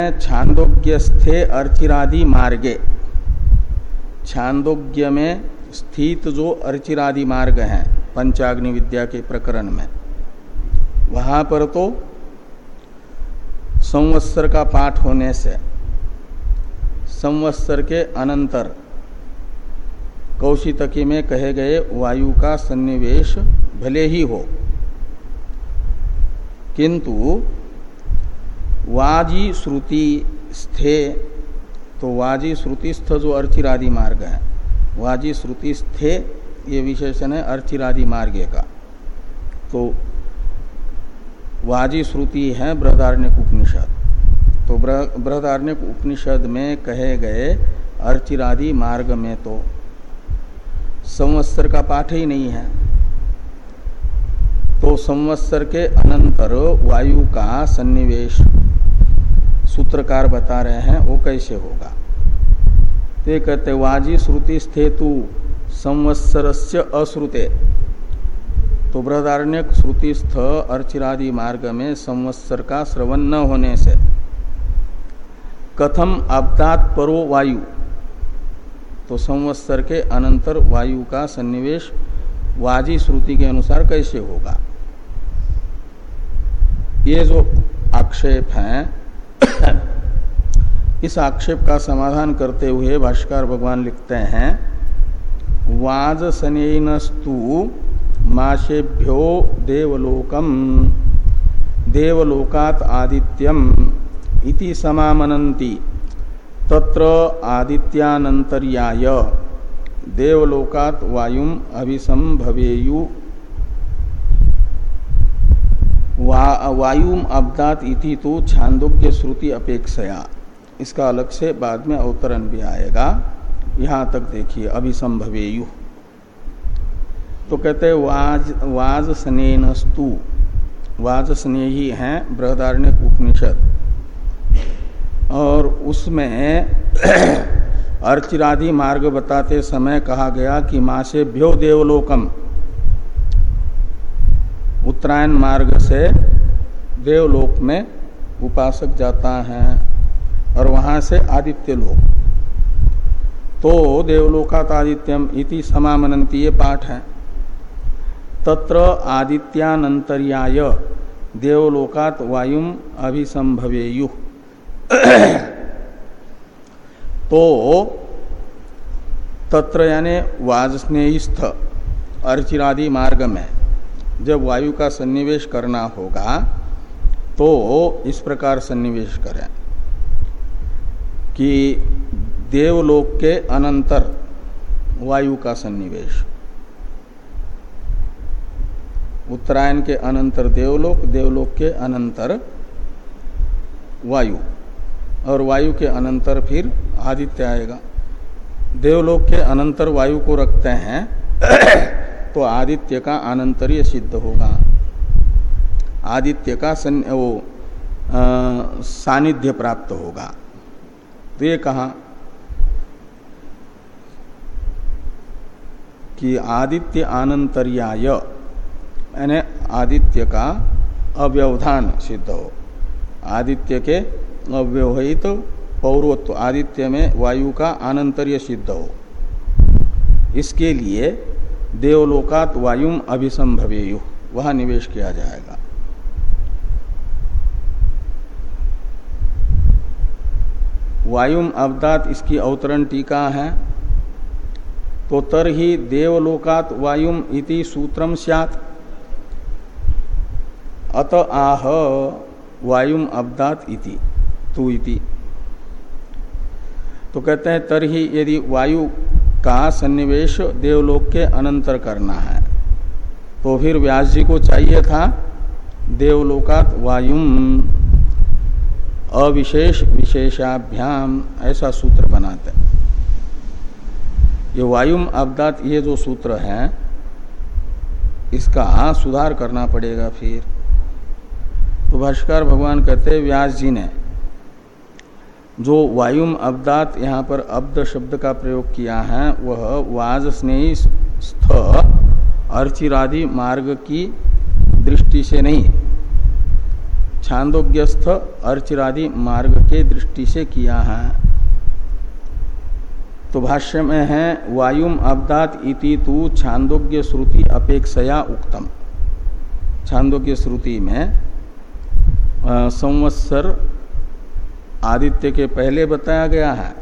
छांदोग्यस्थे अर्चिरादि मार्गे। छांदोग्य में स्थित जो अर्चिरादि मार्ग हैं, पंचाग्नि विद्या के प्रकरण में। वहाँ पर तो संवत्सर का पाठ होने से, संवत्सर के अनंतर कौशितकी में कहे गए वायु का सन्निवेश भले ही हो, किंतु वाजी श्रुति स्थे तो वाजी श्रुतिस्थ जो अर्चिरादि मार्ग है। वाजी श्रुति स्थे, ये विशेषण है अर्चिरादि मार्ग का। तो वाजी श्रुति है बृहदारण्य उपनिषद। तो बृहदारण्य उपनिषद में कहे गए अर्चिरादि मार्ग में तो संवत्सर का पाठ ही नहीं है। तो संवत्सर के अनंतर वायु का सन्निवेश सूत्रकार बता रहे हैं, वो कैसे होगा? तो कहते, वाजी श्रुति स्थेतु संवत्सर से अश्रुते। तो बृहदारण्य श्रुतिस्थ अर्चिरादि मार्ग में संवत्सर का श्रवण न होने से। कथम अब्दात परो वायु। तो संवत्सर के अनंतर वायु का सन्निवेश वाजी श्रुति के अनुसार कैसे होगा? ये जो आक्षेप हैं इस आक्षेप का समाधान करते हुए भाष्कर भगवान लिखते हैं, वाज सनस्तु माशेभ्यो देवलोकम, देवलोकात आदित्यम इति समामनन्ति। तत्र आदित्यानंतर्याय देवलोकात वायुम अभिसंभवेयु वा, वायुम अब्दात इति तो छांदोग्य श्रुति अपेक्षया। इसका अलग से बाद में अवतरण भी आएगा। यहाँ तक देखिए अभिसंभवेयु। तो कहते वाज वाज स्नेस्तु वाज स्नेही हैं बृहदारण्य उपनिषद। और उसमें अर्चिरादि मार्ग बताते समय कहा गया कि माँ से भ्यो देवलोकम। उत्तरायण मार्ग से देवलोक में उपासक जाता है और वहाँ से आदित्य लोक। तो देवलोकात आदित्यम इति समामनंती ये पाठ है। तत्र आदित्यानंतर्याय देवलोकात वायुम अभिसंभवेयु। तो तत्र यानी वाजस्नेहिस्थ अर्चिरादि मार्ग में जब वायु का सन्निवेश करना होगा तो इस प्रकार सन्निवेश करें कि देवलोक के अनंतर वायु का सन्निवेश। उत्तरायण के अनंतर देवलोक देवलोक के अनंतर वायु, और वायु के अनंतर फिर आदित्य आएगा। देवलोक के अनंतर वायु को रखते हैं। तो आदित्य का अनंतरीय सिद्ध होगा। आदित्य का सन, वो सानिध्य प्राप्त होगा। तो ये कहा कि आदित्य आनंतर्याय यानी आदित्य का अव्यवधान सिद्ध हो। आदित्य के अव्यवहित तो पौरत्व आदित्य में वायु का आनंतर्य सिद्ध हो। इसके लिए देवलोकात वायुम अभिसंभवेयु वहाँ निवेश किया जाएगा। वायुम अवदात इसकी अवतरण टीका है। तो तर ही देवलोकात वायुम इति सूत्रम स्यात्। अत आह, वायुम अब्दात इति, तु इति। तो कहते हैं, तर ही यदि वायु का सन्निवेश देवलोक के अनंतर करना है। तो फिर व्यास जी को चाहिए था, देवलोकात वायुम अविशेष विशेषाभ्याम। ऐसा सूत्र बनाते ये वायुम अब्दात ये जो सूत्र है, इसका सुधार करना पड़ेगा फिर। तो भाष्कर भगवान कहते व्यास जी ने जो वायुम अब्दात यहाँ पर अब्द शब्द का प्रयोग किया है, वह वाज स्नेही स्थ, अर्चिरादि मार्ग की दृष्टि से नहीं, छांदोग्यस्थ अर्चिरादि मार्ग के दृष्टि से किया है। तो भाष्य में है, वायुम अब्दात इति तु छांदोग्य श्रुति अपेक्षया उक्तम। छांदोग्य श्रुति में संवत्सर आदित्य के पहले बताया गया है।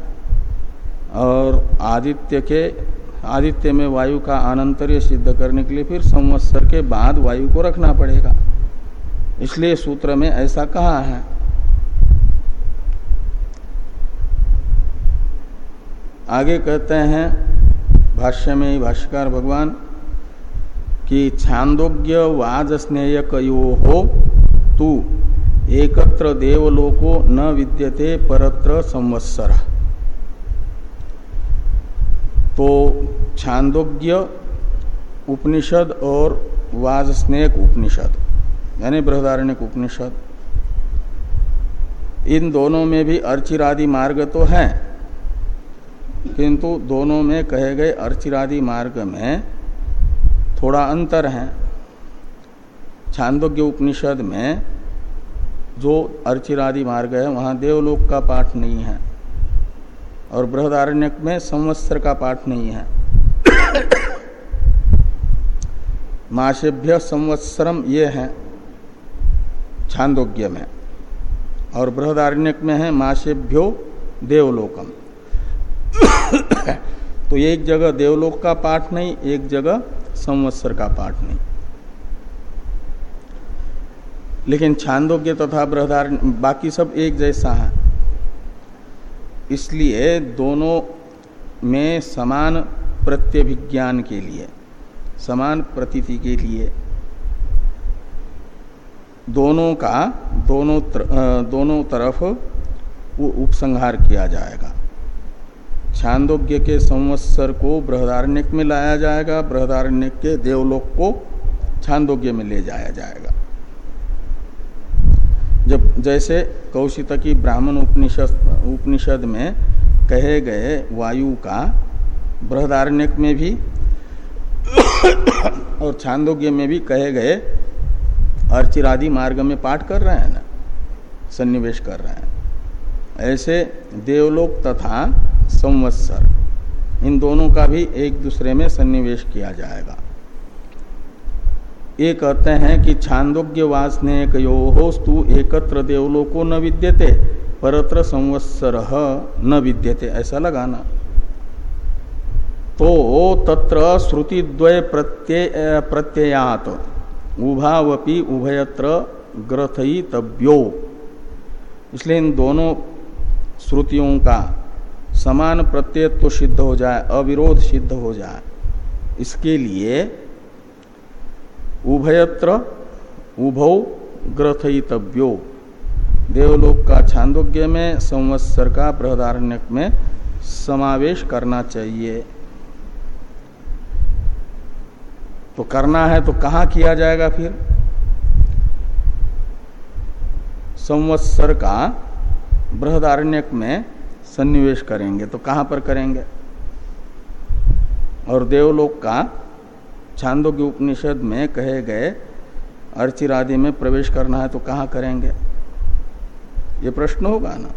और आदित्य के, आदित्य में वायु का अनंतर्य सिद्ध करने के लिए फिर संवत्सर के बाद वायु को रखना पड़ेगा। इसलिए सूत्र में ऐसा कहा है। आगे कहते हैं, भाष्य में भाष्यकार भगवान, कि छांदोग्य वाज स्नेयको हो तू एकत्र देवलोको न विद्यते परत्र संवत्सर। तो छांदोग्य उपनिषद और वाजस्नेक उपनिषद, यानी बृहदारण्यक उपनिषद, इन दोनों में भी अर्चिरादि मार्ग तो है, किंतु दोनों में कहे गए अर्चिरादि मार्ग में थोड़ा अंतर है। छांदोग्य उपनिषद में जो अर्चिरादि मार्ग है, वहाँ देवलोक का पाठ नहीं है और बृहदारण्यक में संवत्सर का पाठ नहीं है। माशेभ्य संवत्सरम ये है छांदोग्य में और बृहदारण्यक में है माशेभ्यो देवलोकम। तो एक जगह देवलोक का पाठ नहीं, एक जगह संवत्सर का पाठ नहीं। लेकिन छांदोग्य तथा बृहदार बाकी सब एक जैसा है। इसलिए दोनों में समान प्रत्यभिज्ञान के लिए समान प्रतीति के लिए दोनों का दोनों तर, दोनों तरफ़ उपसंहार किया जाएगा। छांदोग्य के संवत्सर को बृहदारण्यक में लाया जाएगा बृहदारण्य के देवलोक को छांदोग्य में ले जाया जाएगा। जैसे कौशितकी ब्राह्मण उपनिषद उपनिषद में कहे गए वायु का बृहदारण्यक में भी और छांदोग्य में भी कहे गए अर्चिरादि मार्ग में पाठ कर रहे हैं ना, सन्निवेश कर रहे हैं। ऐसे देवलोक तथा संवत्सर, इन दोनों का भी एक दूसरे में सन्निवेश किया जाएगा। ये कहते हैं कि छांदोग्य वासने स्तु एकत्र देवलोको न विद्यते, परत्र संवत्सर न विद्यते। ऐसा लगाना। तो तत्र श्रुतिद्वय प्रत्यय, प्रत्ययात। उभावपि उभयत्र ग्रथयितव्यो। इसलिए इन दोनों श्रुतियों का समान प्रत्यय तो सिद्ध हो जाए, अविरोध सिद्ध हो जाए। इसके लिए उभयत्र उभौ ग्रथयितव्यो। देवलोक का छांदोग्य में, संवत्सर का बृहदारण्यक में समावेश करना चाहिए। तो करना है तो कहाँ किया जाएगा फिर? संवत्सर का बृहदारण्यक में सन्निवेश करेंगे तो कहाँ पर करेंगे? और देवलोक का छांदोग्य उपनिषद में कहे गए अर्चिरादि में प्रवेश करना है तो कहाँ करेंगे? ये प्रश्न होगा ना?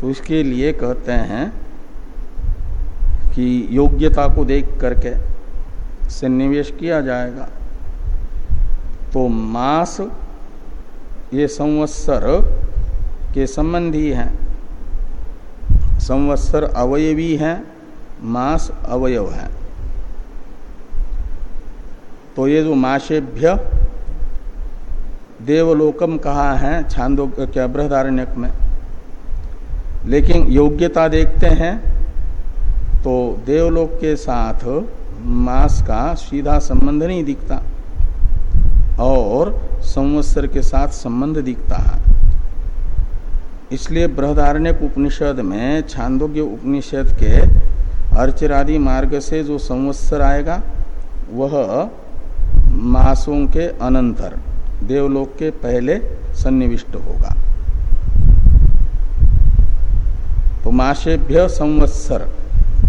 तो इसके लिए कहते हैं कि योग्यता को देख करके सन्निवेश किया जाएगा। तो मास ये संवत्सर के संबंधी हैं। संवत्सर अवयवी हैं, मास अवयव है। तो ये जो माशेभ्य देवलोकम कहा है, छांदो, क्या बृहदारण्यक में। लेकिन योग्यता देखते हैं तो देवलोक के साथ मास का सीधा संबंध नहीं दिखता, और संवत्सर के साथ संबंध दिखता है। इसलिए बृहदारण्यक उपनिषद में, छांदोग्य उपनिषद के अर्चरादि मार्ग से जो संवत्सर आएगा, वह मासों के अनंतर देवलोक के पहले सन्निविष्ट होगा। तो मासेभ्य संवत्सर,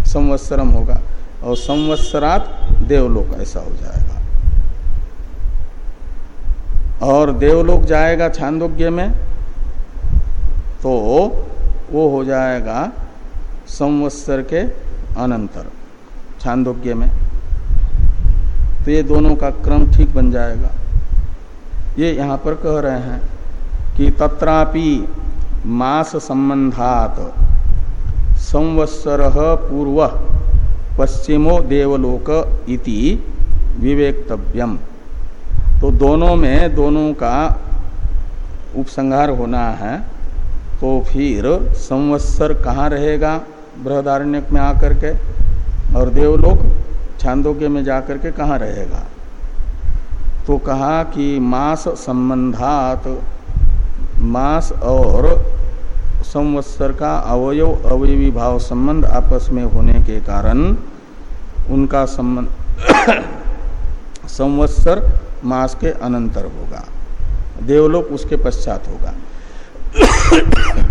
संवत्सरम होगा और संवत्सरात देवलोक ऐसा हो जाएगा। और देवलोक जाएगा छांदोग्य में तो वो हो जाएगा संवत्सर के अनंतर, छांदोग्य में। तो ये दोनों का क्रम ठीक बन जाएगा। ये यहाँ पर कह रहे हैं कि तत्रापि मास संबंधात संवत्सर पूर्व पश्चिमो देवलोक इति विवेक्तव्यम। तो दोनों में दोनों का उपसंहार होना है तो फिर संवत्सर कहाँ रहेगा बृहदारण्यक में आकर के? और देवलोक? छांदोग्य में जाकर के कहाँ रहेगा? तो कहा कि मास संबंधात, मास और संवत्सर का अवयव अवयवी भाव संबंध आपस में होने के कारण उनका संबंध संवत्सर मास के अनंतर होगा। देवलोक उसके पश्चात होगा।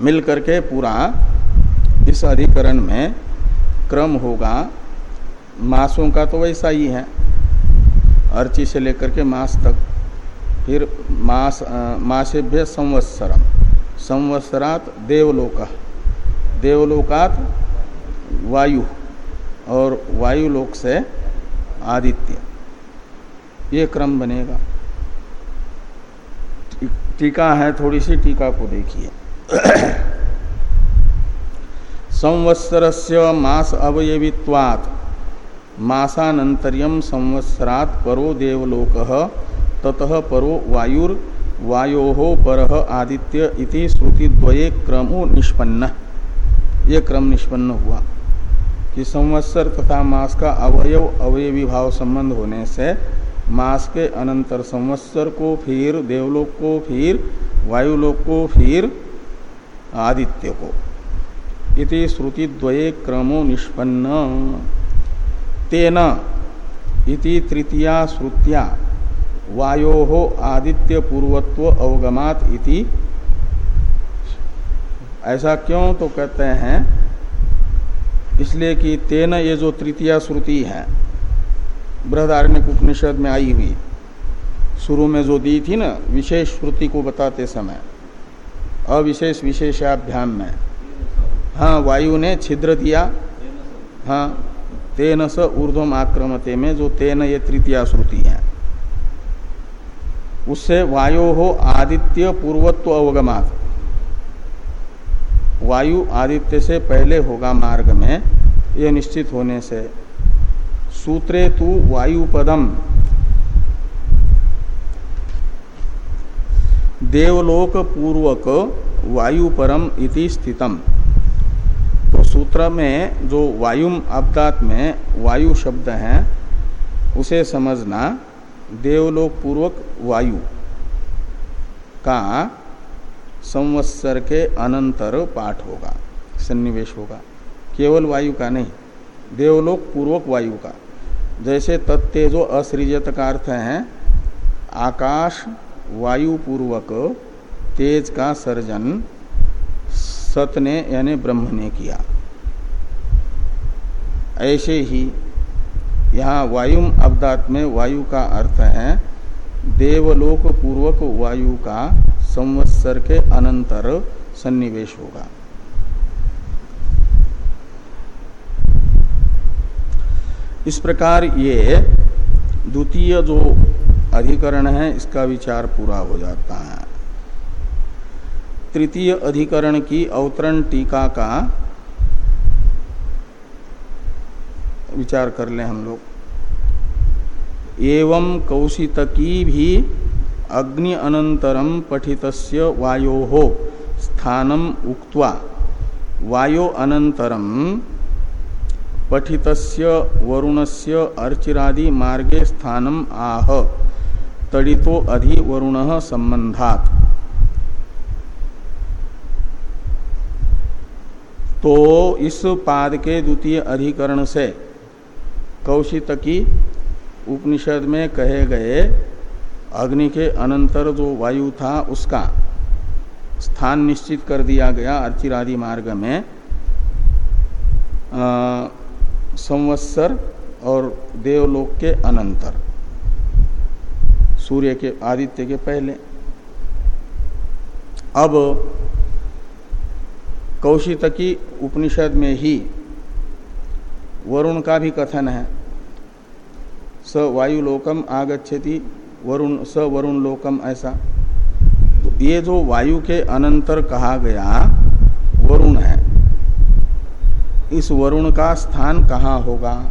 मिल करके पूरा इस अधिकरण में क्रम होगा। मासों का तो वैसा ही है। अर्ची से लेकर के मास तक। फिर मास मासेभ्य संवत्सरम। संवत्सरात देवलोक। देवलोकात वायु और वायुलोक से आदित्य। ये क्रम बनेगा। टीका है, थोड़ी सी टीका को देखिए। संवत्सर से मास अवयवित्वात्। मासानंतरियम संवत्सरात परो देवलोक, ततः परो वायुर, वायो पर आदित्य इति श्रुति द्वये क्रमो निष्पन्न। ये क्रम निष्पन्न हुआ। कि संवत्सर तथा मास का अवयव अवयवी भाव संबंध होने से मास के अनंतर संवत्सर को फिर, देवलोक को फिर, वायुलोक को फिर, आदित्य को। इति श्रुति द्वये क्रमो निष्पन्न। तेन इति तृतीया श्रुत्या वायो आदित्य पूर्वत्व अवगमात इति। ऐसा क्यों? तो कहते हैं, इसलिए कि तेन ये जो तृतीया श्रुति है बृहदारण्य उपनिषद में आई हुई, शुरू में जो दी थी ना, विशेष श्रुति को बताते समय, अविशेष विशेषाभ्याम में हाँ वायु ने छिद्र दिया। हाँ तेन स ऊर्धम आक्रमते में जो तेन ये तृतीया श्रुति है। उससे वायु हो आदित्य पूर्वत्व अवगमात। वायु आदित्य से पहले होगा मार्ग में यह निश्चित होने से। सूत्रे तु वायुपदम। देवलोक पूर्वक वायुपरम इति स्थितम। सूत्र में जो वायुम अब्दात में वायु शब्द है, उसे समझना देवलोक पूर्वक वायु का संवत्सर के अनंतर पाठ होगा, सन्निवेश होगा। केवल वायु का नहीं देवलोक पूर्वक वायु का। जैसे तत्तेजो असृजत का अर्थ है, आकाश वायु पूर्वक तेज का सर्जन सत ने यानी ब्रह्म ने किया। ऐसे ही यहाँ वायुम अवदात में वायु का अर्थ है देवलोक पूर्वक वायु का संवत्सर के अनंतर सन्निवेश होगा। इस प्रकार ये द्वितीय जो अधिकरण है, इसका विचार पूरा हो जाता है। तृतीय अधिकरण की अवतरण टीका का विचार कर लें हम लोग। एवं कौशितकी भी अग्नि अनंतरम पठितस्य वायो हो स्थानम उक्त्वा, वायो अनंतरम पठितस्य वरुणस्य अर्चिरादि मार्गे स्थानम आह, तड़ितो अधि वरुण संबंधात तो इस पाद के द्वितीय अधिकरण से कौशितकी उपनिषद में कहे गए, अग्नि के अनंतर जो वायु था उसका स्थान निश्चित कर दिया गया अर्चिरादि मार्ग में। संवत्सर और देवलोक के अनंतर, सूर्य के, आदित्य के पहले। अब कौशितकी उपनिषद में ही वरुण का भी कथन है। स वायुलोकम आगच्छति, वरुण, स वरुण लोकम ऐसा। तो ये जो वायु के अनंतर कहा गया, वरुण है। इस वरुण का स्थान कहाँ होगा?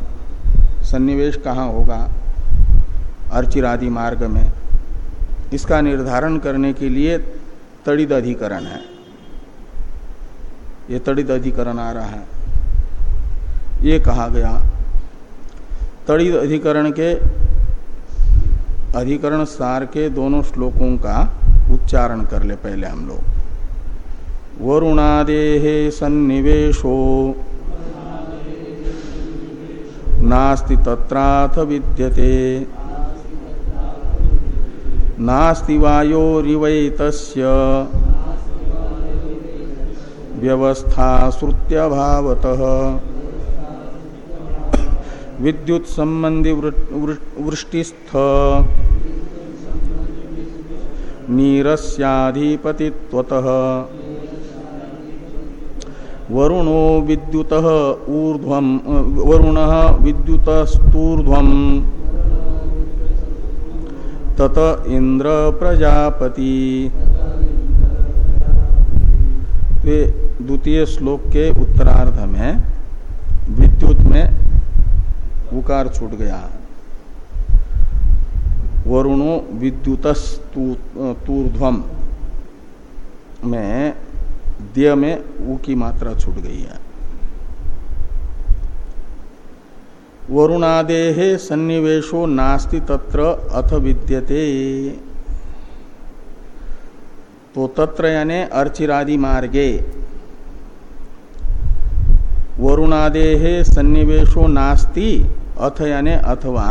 सन्निवेश कहाँ होगा? अर्चिरादि मार्ग में। इसका निर्धारण करने के लिए तड़ित अधिकरण है। ये तड़ित अधिकरण आ रहा है। ये कहा गया। तड़ित अधिकरण के, अधिकरण सार के दोनों श्लोकों का उच्चारण कर ले पहले हम लोग। वरुणादेह सन्निवेशो। नास्ति तत्राथ विद्यते। नास्ति वायोरिवैतस्य। व्यवस्था श्रुत्यभावतः विद्युत संबंधी वृष्टिस्थ। नीरस्याधिपतित्वतः। वरुणो विद्युत ऊर्ध्वम, वरुण विद्युतस्तूर्ध्वम। तत इंद्र प्रजापति। द्वितीय श्लोक के उत्तरार्ध में विद्युत में उकार छूट गया। वरुणो विद्युतस्तूर्ध्वम में द्य में ऊ की मात्रा छूट गई है। वरुणादे सन्निवेशो नास्ति तत्र अथ विद्यते। तो तत्र यानी अर्चिरादि मार्गे। वरुणादे सन्निवेशो नास्ति अथ यानी अथवा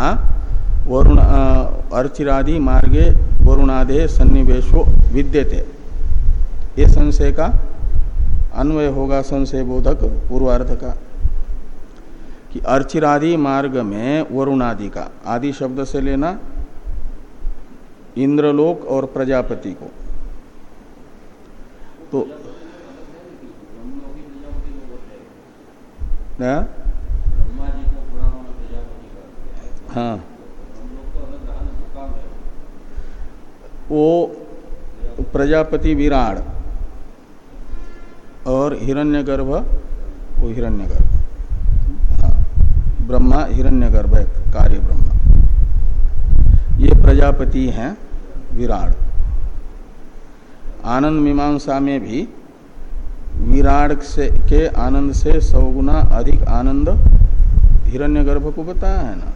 वरुण अर्चिरादि मार्गे वरुणादे सन्निवेशो विद्यते। ये संशय का अन्वय होगा, संशय बोधक पूर्वार्ध का, कि अर्चिरादि मार्ग में वरुणादि का, आदि शब्द से लेना इंद्रलोक और प्रजापति को। तो हाँ। वो प्रजापति विराट और हिरण्यगर्भ, वो हिरण्यगर्भ। हाँ ब्रह्मा, हिरण्यगर्भ है, कार्य ब्रह्मा। ये प्रजापति हैं, विराट। आनंद मीमांसा में भी विराट से, के आनंद से सौ गुना अधिक आनंद हिरण्यगर्भ को बताया है ना।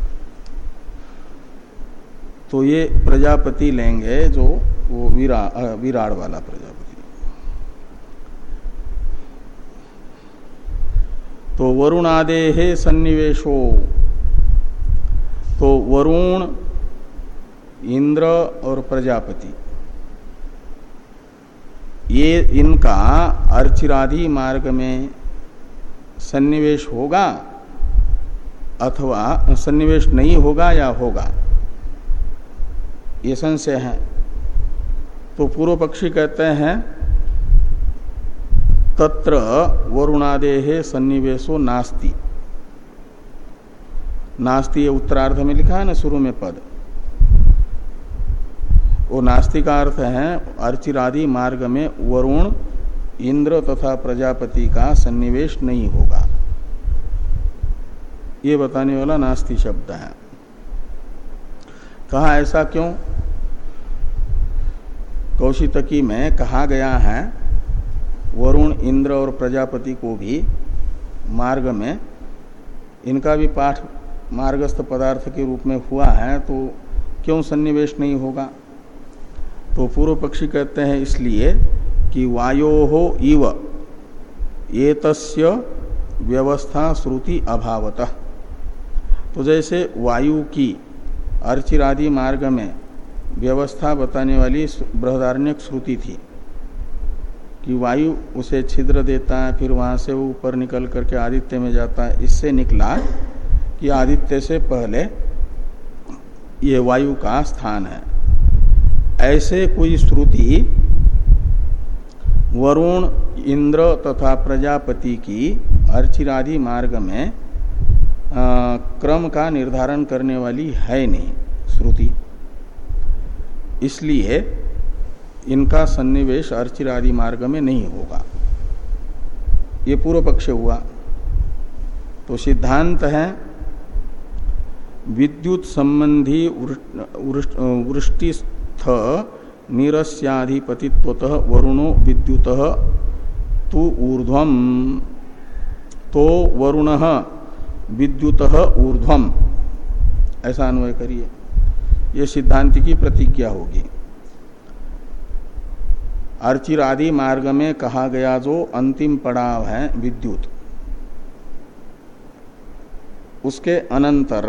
तो ये प्रजापति लेंगे जो वो विरा विराट वाला प्रजापति। तो वरुण आदे है सन्निवेशो। तो वरुण, इंद्र और प्रजापति। ये इनका अर्चिरादि मार्ग में सन्निवेश होगा अथवा सन्निवेश नहीं होगा या होगा? ये संशय है। तो पूर्व पक्षी कहते हैं, तत्र वरुणादे सन्निवेशो नास्ति। नास्ति ये उत्तरार्ध में लिखा है ना, शुरू में पद। वो नास्ति का अर्थ है, अर्चिरादि मार्ग में वरुण, इंद्र तथा प्रजापति का सन्निवेश नहीं होगा। ये बताने वाला नास्ति शब्द है। कहा ऐसा क्यों? कौशितकी में कहा गया है, वरुण इंद्र और प्रजापति को भी मार्ग में, इनका भी पाठ मार्गस्थ पदार्थ के रूप में हुआ है तो क्यों सन्निवेश नहीं होगा? तो पूर्व पक्षी कहते हैं इसलिए कि वायो हो इव ये व्यवस्था श्रुति अभावतः। तो जैसे वायु की अर्चिरादि मार्ग में व्यवस्था बताने वाली बृहदारण्यक श्रुति थी कि वायु उसे छिद्र देता है फिर वहाँ से वो ऊपर निकल करके आदित्य में जाता है। इससे निकला कि आदित्य से पहले ये वायु का स्थान है। ऐसे कोई श्रुति वरुण इंद्र तथा प्रजापति की अर्चिरादि मार्ग में आ, क्रम का निर्धारण करने वाली है नहीं। श्रुति इसलिए इनका सन्निवेश अर्चिरादि मार्ग में नहीं होगा। ये पूर्व पक्ष हुआ। तो सिद्धांत है, विद्युत संबंधी वृष्टिस्थ निरस्याधिपतित्वतः वरुणो विद्युत तु ऊर्ध्वम। तो वरुण विद्युत ऊर्ध्वम। ऐसा अन्वय करिए। ये सिद्धांत की प्रतिज्ञा होगी। अर्चिर आदि मार्ग में कहा गया जो अंतिम पड़ाव है विद्युत, उसके अनंतर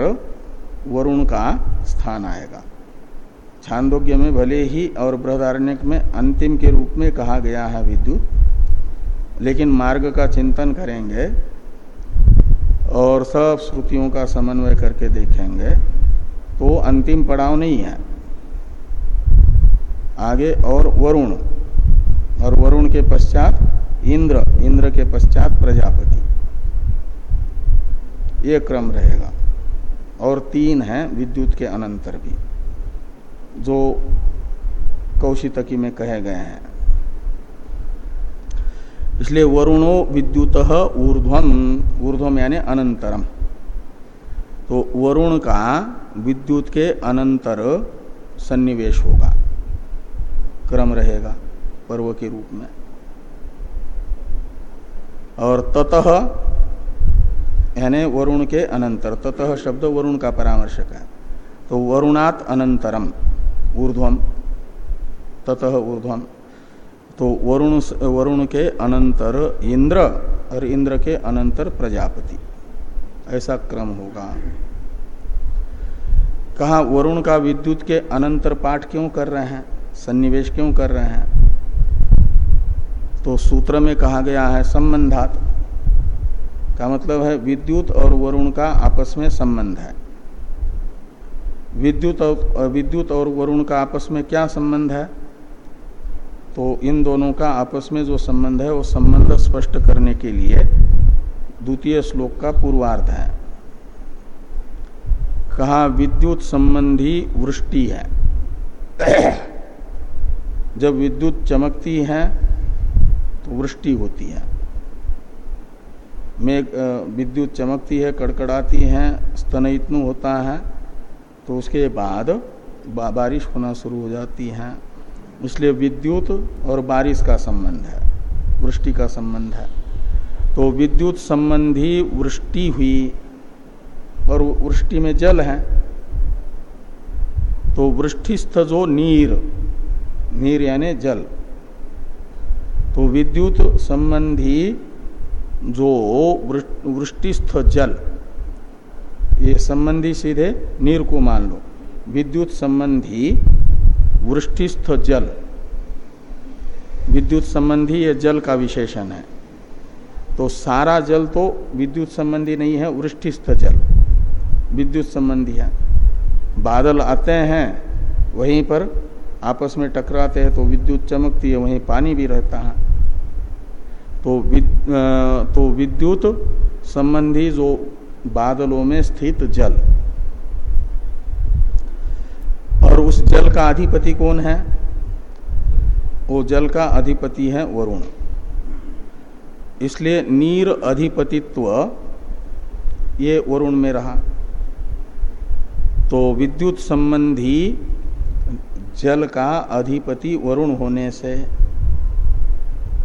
वरुण का स्थान आएगा। छांदोग्य में भले ही और बृहदारण्यक में अंतिम के रूप में कहा गया है विद्युत, लेकिन मार्ग का चिंतन करेंगे और सब श्रुतियों का समन्वय करके देखेंगे। तो अंतिम पड़ाव नहीं है। आगे और वरुण और वरुण के पश्चात इंद्र इंद्र के पश्चात प्रजापति। ये क्रम रहेगा। और तीन है विद्युत के अनंतर भी, जो कौशितकी में कहे गए हैं। इसलिए वरुणो विद्युत ऊर्ध्वम ऊर्ध्वम यानी अनंतरम। तो वरुण का विद्युत के अनंतर सन्निवेश होगा, क्रम रहेगा पर्व के रूप में। और ततः, यानी वरुण के अनंतर, ततः शब्द वरुण का परामर्शक है। तो वरुणात अनंतरम, ऊर्ध्वम, ततः ऊर्ध्वम। तो वरुण वरुण के अनंतर इंद्र और इंद्र के अनंतर प्रजापति, ऐसा क्रम होगा। कहा, वरुण का विद्युत के अनंतर पाठ क्यों कर रहे हैं? सन्निवेश क्यों कर रहे हैं? तो सूत्र में कहा गया है, संबंधात। का मतलब है, विद्युत और वरुण का आपस में संबंध है। विद्युत और विद्युत और वरुण का आपस में क्या संबंध है? तो इन दोनों का आपस में जो संबंध है, वो संबंध स्पष्ट करने के लिए द्वितीय श्लोक का पूर्वार्ध है। कहा, विद्युत संबंधी वृष्टि है। जब विद्युत चमकती है तो वृष्टि होती है। मेघ विद्युत चमकती है, कड़कड़ाती है, स्तनयित्नु होता है तो उसके बाद बारिश होना शुरू हो जाती है। इसलिए विद्युत और बारिश का संबंध है, वृष्टि का संबंध है। तो विद्युत संबंधी वृष्टि हुई और वृष्टि में जल है तो वृष्टिस्थ जो नीर नीर यानी जल। तो विद्युत संबंधी जो वृष्टिस्थ जल, ये संबंधी सीधे नीर को मान लो। विद्युत संबंधी वृष्टिस्थ जल, विद्युत संबंधी ये जल का विशेषण है। तो सारा जल तो विद्युत संबंधी नहीं है, वृष्टिस्थ जल। विद्युत संबंधी है। बादल आते हैं वहीं पर आपस में टकराते हैं तो विद्युत चमकती है वहीं पानी भी रहता है। तो विद, तो विद्युत संबंधी जो बादलों में स्थित जल। और उस जल का अधिपति कौन है? वो जल का अधिपति है वरुण। इसलिए नीर अधिपतित्व ये वरुण में रहा। तो विद्युत संबंधी जल का अधिपति वरुण होने से,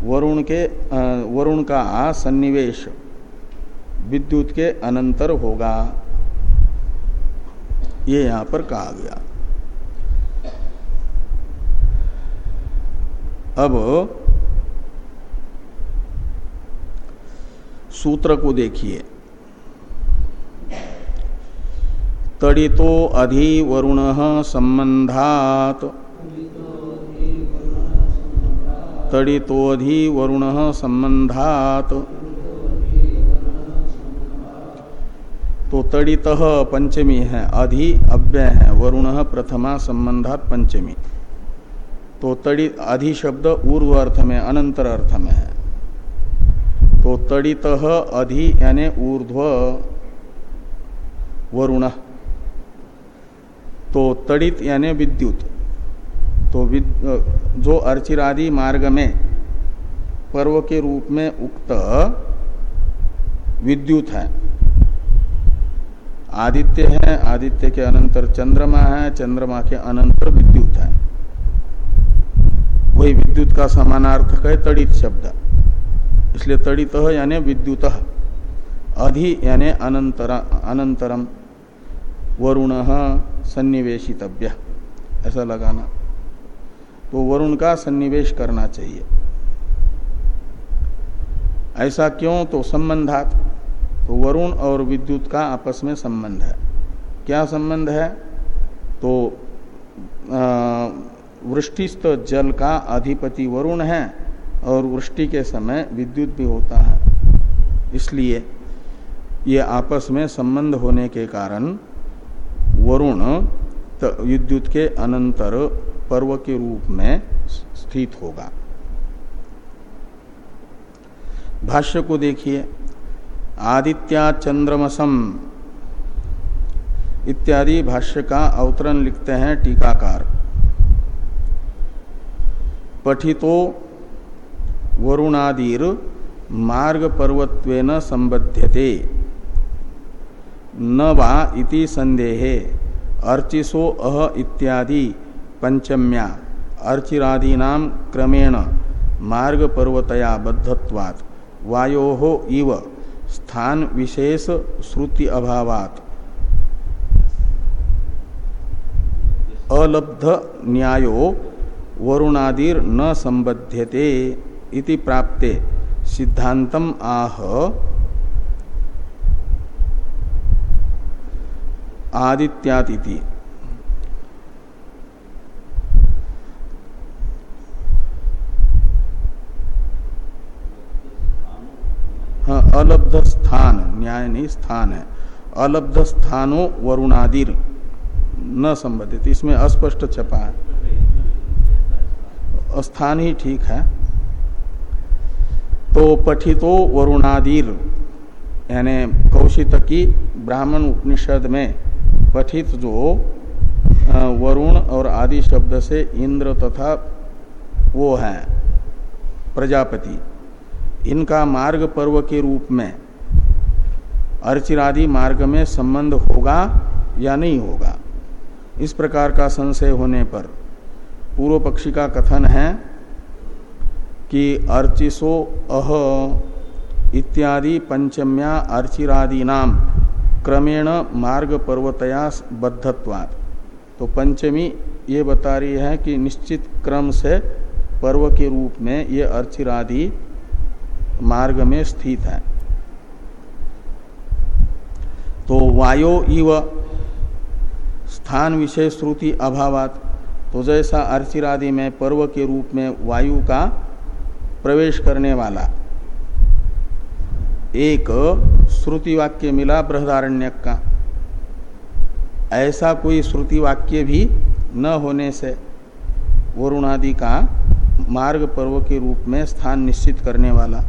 वरुण के वरुण का सन्निवेश विद्युत के अनंतर होगा। ये यहाँ पर कहा गया। अब सूत्र को देखिए। तड़ितो अधि वरुण संबंधात तड़ितोधि वरुण संबंधात तो तड़ित पंचमी है, अधि अव्यय है, वरुण प्रथमा संबंधात पंचमी। तो तड़ि, अधि शब्द ऊर्व अर्थ में, अनंतर अर्थ में है। तो तड़ित अधि यानी ऊर्ध्व वरुण। तो तड़ित यानी विद्युत। तो विद, जो अर्चिरादि मार्ग में पर्व के रूप में उक्त विद्युत है। आदित्य है आदित्य के अनंतर चंद्रमा है चंद्रमा के अनंतर विद्युत है। वही विद्युत का समानार्थक है तड़ित शब्द। इसलिए तड़ित यानी विद्युत। अधि यानी अनंतर अनंतरम। वरुण सन्निवेशितव्य। ऐसा लगाना। तो वरुण का सन्निवेश करना चाहिए। ऐसा क्यों? तो संबंधात। तो वरुण और विद्युत का आपस में संबंध है। क्या संबंध है? तो वृष्टिस्थ जल का अधिपति वरुण है और वृष्टि के समय विद्युत भी होता है। इसलिए ये आपस में संबंध होने के कारण वरुण विद्युत के अनंतर पर्व के रूप में स्थित होगा। भाष्य को देखिए। आदित्या चंद्रमसम इत्यादि भाष्य का अवतरण लिखते हैं टीकाकार। पठितो वरुणादिर मार्ग पर्वत्वेन संबध्यते। न वा इति संदेहे। अर्चिसो अह इत्यादि पंचम्या। अर्चिरादीना क्रमेण मार्ग पर्वतया बद्धत्वात्। वायो इव स्थान विशेष श्रुति अभावात अलब्ध न्यायो वरुणादिर न संबध्यते इति प्राप्ते सिद्धांतम आह आदित्यातिथि हाँ अलब्ध स्थान न्याय नहीं, स्थान है। अलब्ध स्थानो वरुणादिर, न संबंधित, इसमें अस्पष्ट छपा है। स्थान ही ठीक है। तो पठितो वरुणादिर, यानी कौशित की ब्राह्मण उपनिषद में पठित जो वरुण और आदि शब्द से इंद्र तथा वो है, प्रजापति। इनका मार्ग पर्व के रूप में, अर्चिरादि मार्ग में संबंध होगा या नहीं होगा? इस प्रकार का संशय होने पर पूर्व पक्षी का कथन है कि अर्चिसो अह इत्यादि पंचम्या अर्चिरादि नाम। क्रमेण मार्ग पर्वतया बद्धत्वात्। तो पंचमी ये बता रही है कि निश्चित क्रम से पर्व के रूप में ये अर्चिरादि मार्ग में स्थित है। तो वायो इव स्थान विषय श्रुति अभावात। तो जैसा अर्चिरादि में पर्व के रूप में वायु का प्रवेश करने वाला एक श्रुति वाक्य मिला बृहदारण्यक का ऐसा कोई श्रुति वाक्य भी न होने से वरुणादि का मार्ग पर्व के रूप में स्थान निश्चित करने वाला।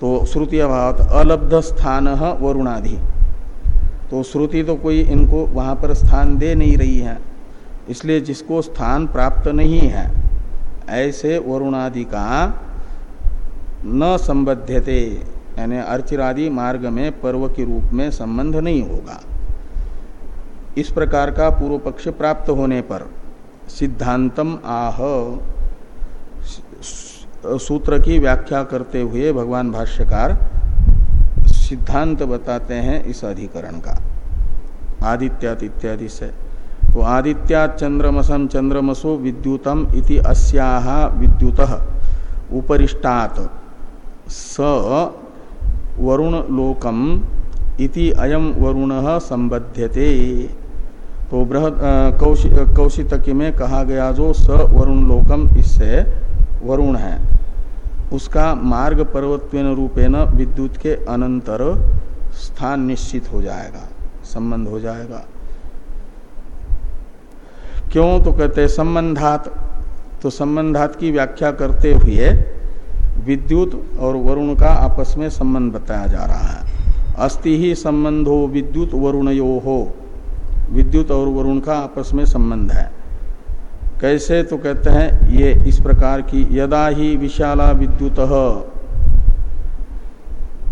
तो श्रुति अभाव अलब्ध स्थान वरुणादि। तो श्रुति तो कोई इनको वहाँ पर स्थान दे नहीं रही है, इसलिए जिसको स्थान प्राप्त नहीं है, ऐसे वरुणादि का न संबद्धते यानी अर्चिरादि मार्ग में, पर्व के रूप में संबंध नहीं होगा। इस प्रकार का पूर्व पक्ष प्राप्त होने पर सिद्धांतम आह, सूत्र की व्याख्या करते हुए भगवान भाष्यकार सिद्धांत बताते हैं इस अधिकरण का। आदित्यात इत्यादि से। तो आदित्या चंद्रमसम चंद्रमसो विद्युतम इति अस्याह विद्युत। उपरिष्टात स वरुण लोकम इति अयम वरुण संबध्यते तो बृहद कौशि कौशितकी में कहा गया जो स वरुण लोकम इससे वरुण है। उसका मार्ग पर्वत्वेन रूपेण विद्युत के अनंतर स्थान निश्चित हो जाएगा, संबंध हो जाएगा। क्यों? तो कहते संबंधात तो संबंधात की व्याख्या करते हुए विद्युत और वरुण का आपस में संबंध बताया जा रहा है। अस्ति ही संबंधो विद्युत वरुणयो हो। विद्युत और वरुण का आपस में संबंध है। कैसे? तो कहते हैं, ये इस प्रकार की, यदा ही विशाला विद्युत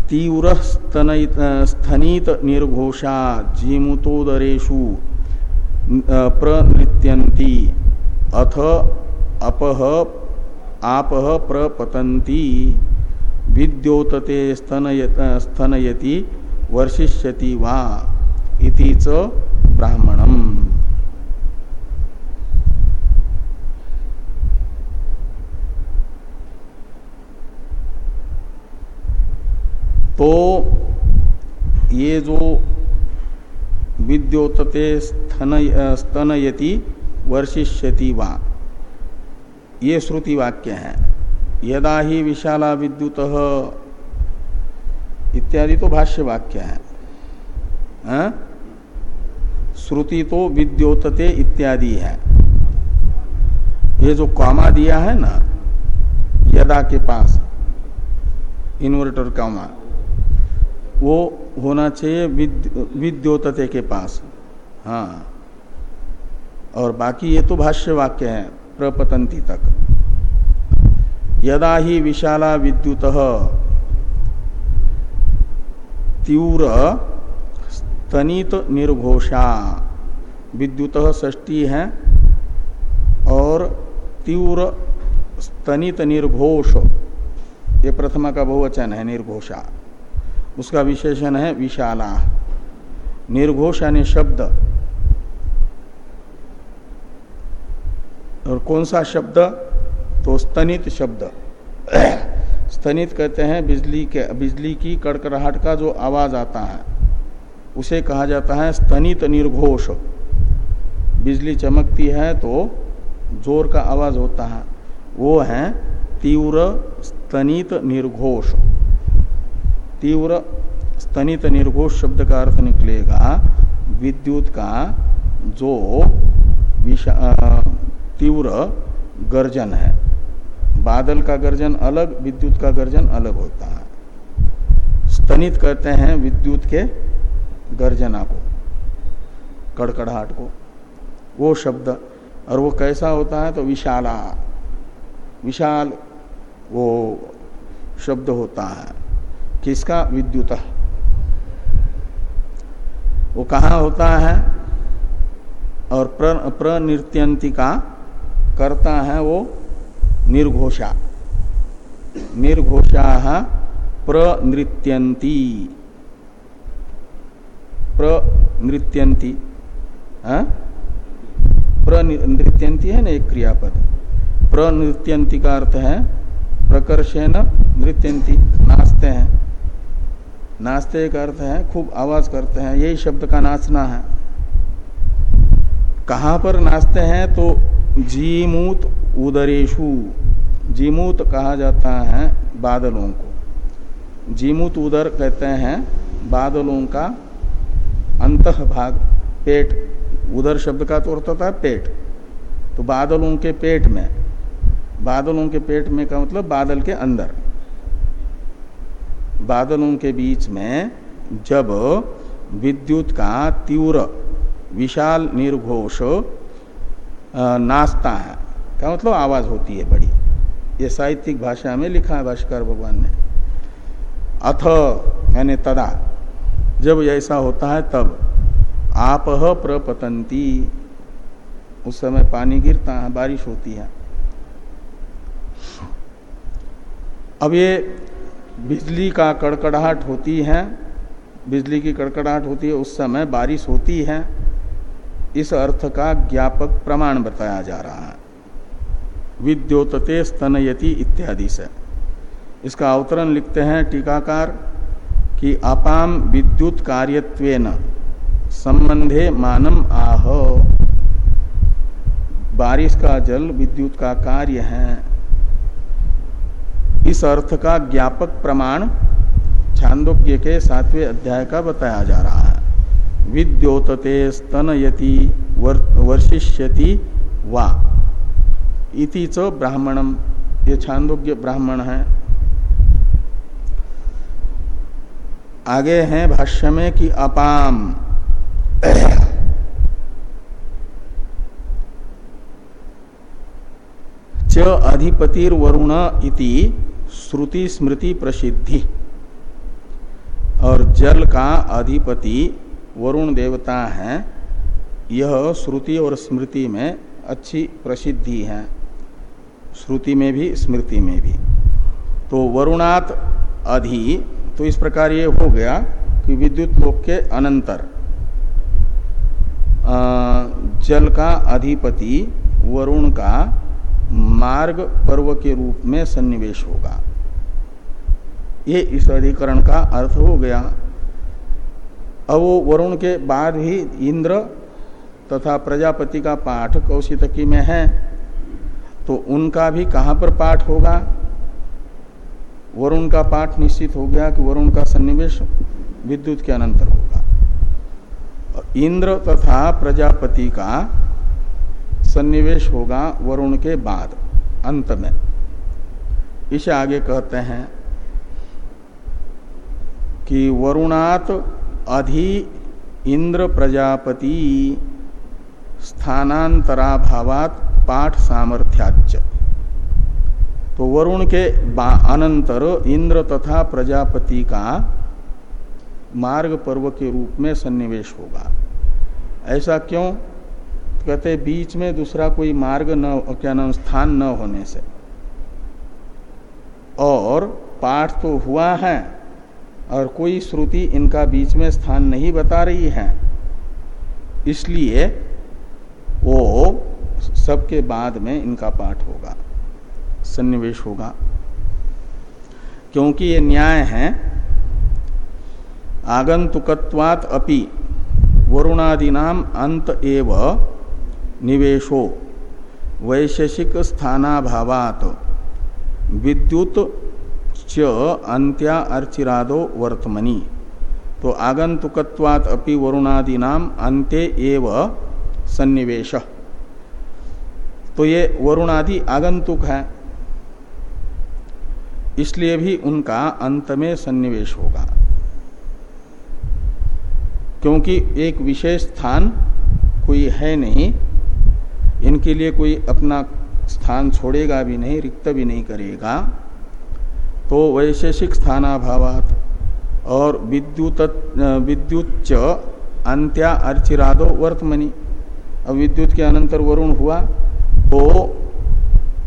तीव्र स्थनित निर्घोषा जीमुतोदरेशु प्रनृत्यंती अथ, अपह आप प्रपतंती विद्योतते स्तनयत स्तनयति वर्षिष्यति वा इति च ब्राह्मणम। तो ये जो विद्योतते स्तनयति वर्षिष्यति वा ये श्रुति वाक्य है। यदा ही विशाला विद्युत इत्यादि तो भाष्य वाक्य है? श्रुति तो विद्योतते इत्यादि है। ये जो कामा दिया है ना, यदा के पास, इन्वर्टर कामा, वो होना चाहिए विद्योतते के पास। हाँ। और बाकी ये तो भाष्य वाक्य है। प्रपतंती तक। यदा ही विशाला विद्युत तीव्र स्तनित निर्घोषा, विद्युत षष्टी है और तीव्र स्तनित निर्घोष, ये प्रथमा का बहुवचन है निर्घोषा। उसका विशेषण है विशाला। निर्घोष यानी शब्द और कौन सा शब्द? तो स्तनित शब्द। स्तनित कहते हैं बिजली के, बिजली की कड़कड़ाहट का जो आवाज़ आता है, उसे कहा जाता है स्तनित निर्घोष। बिजली चमकती है तो ज़ोर का आवाज़ होता है। वो है तीव्र स्तनित निर्घोष। तीव्र स्तनित निर्घोष शब्द का अर्थ निकलेगा विद्युत का जो तीव्र गर्जन है। बादल का गर्जन अलग विद्युत का गर्जन अलग होता है। स्तनित कहते हैं विद्युत के गर्जना को कड़कड़ाहट को। वो शब्द और वो कैसा होता है तो विशाला। विशाल वो शब्द होता है। किसका? विद्युत। वो कहा होता है? और प्र, का करता है वो निर्घोषा। निर्घोषा प्रनृत्यंती प्रनृत्यंती प्रनृत्यंती है ना एक क्रियापद। प्रनृत्यंती का अर्थ है प्रकर्षण नृत्यंती नाचते हैं। नाचते का अर्थ है खूब आवाज़ करते हैं, यही शब्द का नाचना है। कहाँ पर नाचते हैं तो जीमूत उदरेशु। जीमूत कहा जाता है बादलों को। जीमूत उदर कहते हैं बादलों का अंत भाग पेट। उदर शब्द का तो अर्थ होता है पेट। तो बादलों के पेट में, बादलों के पेट में का मतलब बादल के अंदर। बादलों के बीच में जब विद्युत का तीव्र विशाल निर्घोष नाचता है। क्या मतलब? आवाज़ होती है बड़ी। ये साहित्यिक भाषा में लिखा है भाष्कर भगवान ने। अथ, यानी तदा। जब ऐसा होता है तब आप प्रपतंती उस समय पानी गिरता है, बारिश होती है। अब ये बिजली का कड़कड़ाहट होती है, बिजली की कड़कड़ाहट होती है, उस समय बारिश होती है। इस अर्थ का ज्ञापक प्रमाण बताया जा रहा है। विद्योतते स्तनयति इत्यादि से। इसका अवतरण लिखते हैं टीकाकार कि अपाम विद्युत कार्यत्वेन संबंधे मानम आह। बारिश का जल विद्युत का कार्य है। इस अर्थ का ज्ञापक प्रमाण छांदोग्य के सातवें अध्याय का बताया जा रहा है। विद्योतते स्तनयति वर, वर्षिष्यति वा। इति च ब्राह्मणम ये छांदोग्य ब्राह्मण है। आगे हैं भाष्य में कि अपाम। च अधिपतिर वरुण इति श्रुति स्मृति प्रसिद्धि और जल का अधिपति वरुण देवता है, यह श्रुति और स्मृति में अच्छी प्रसिद्धि है। श्रुति में भी, स्मृति में भी। तो वरुणात अधि तो इस प्रकार ये हो गया कि विद्युत लोक के अनंतर। जल का अधिपति वरुण का मार्ग पर्व के रूप में सन्निवेश होगा। ये इस अधिकरण का अर्थ हो गया। अब वो वरुण के बाद ही इंद्र तथा प्रजापति का पाठ कौशितकी में है। तो उनका भी कहाँ पर पाठ होगा? वरुण का पाठ निश्चित हो गया कि वरुण का सन्निवेश विद्युत के अनंतर होगा। इंद्र तथा प्रजापति का सन्निवेश होगा वरुण के बाद, अंत में। इसे आगे कहते हैं कि वरुणात अधि इंद्र प्रजापति स्थानांतराभावात पाठ सामर्थ्याच तो वरुण के अनंतर इंद्र तथा प्रजापति का मार्ग पर्व के रूप में सन्निवेश होगा। ऐसा क्यों? कहते बीच में दूसरा कोई मार्ग न, क्या नाम, स्थान न होने से। और पाठ तो हुआ है और कोई श्रुति इनका बीच में स्थान नहीं बता रही है। इसलिए वो सबके बाद में इनका पाठ होगा, सन्निवेश होगा। क्योंकि ये न्याय है, आगंतुकत्वात अपि वरुणादीनाम अंत एव निवेशो, वैशेषिक स्थानाभावात, विद्युत च अंत्या अर्चिरादो वर्तमनी। तो आगंतुकत्वात अपि वरुणादीनाम अंत्य एव सन्निवेश। तो ये वरुणादि आगंतुक है, इसलिए भी उनका अंत में सन्निवेश होगा। क्योंकि एक विशेष स्थान कोई है नहीं, इनके लिए कोई अपना स्थान छोड़ेगा भी नहीं, रिक्त भी नहीं करेगा। तो वैशेषिक स्थानाभावात और विद्युत विद्युत अंत्या अर्चिरादो वर्तमनी। अब विद्युत के अनंतर वरुण हुआ तो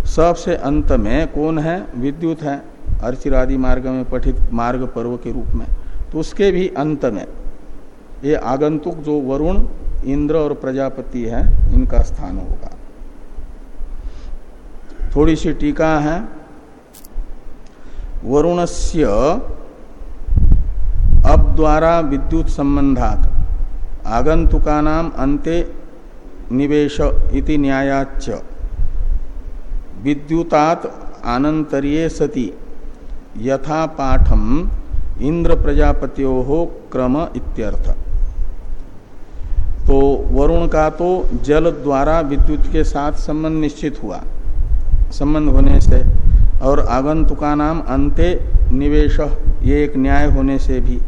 सबसे अंत में कौन है? विद्युत है, अर्चिरादि मार्ग में, पठित मार्ग पर्व के रूप में। तो उसके भी अंत में, ये आगंतुक जो वरुण, इंद्र और प्रजापति है, इनका स्थान होगा। थोड़ी सी टीका है वरुणस्य अब द्वारा विद्युत संबंधात आगंतुका नाम अंते निवेश इति न्यायाच विद्युतात आनंतरीय सती। यथा पाठम इंद्र प्रजापतियो क्रम इत्यर्थ। तो वरुण का तो जल द्वारा विद्युत के साथ संबंध निश्चित हुआ। संबंध होने से और आगंतुका नाम अंत्य निवेश, ये एक न्याय होने से भी।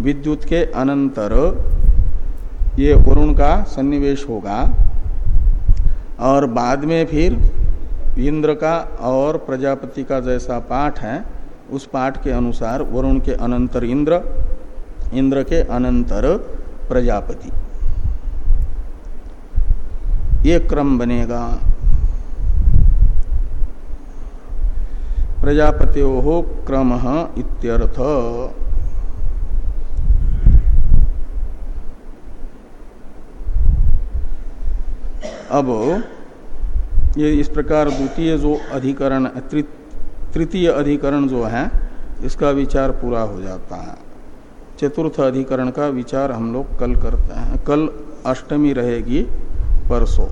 विद्युत के अनंतर ये वरुण का सन्निवेश होगा और बाद में फिर इंद्र का और प्रजापति का जैसा पाठ है, उस पाठ के अनुसार वरुण के अनंतर इंद्र इंद्र के अनंतर प्रजापति। ये क्रम बनेगा। प्रजापत्यो हो क्रम इत्यर्थ। अब ये इस प्रकार द्वितीय जो अधिकरण तृतीय अधिकरण जो है, इसका विचार पूरा हो जाता है। चतुर्थ अधिकरण का विचार हम लोग कल करते हैं। कल अष्टमी रहेगी, परसों।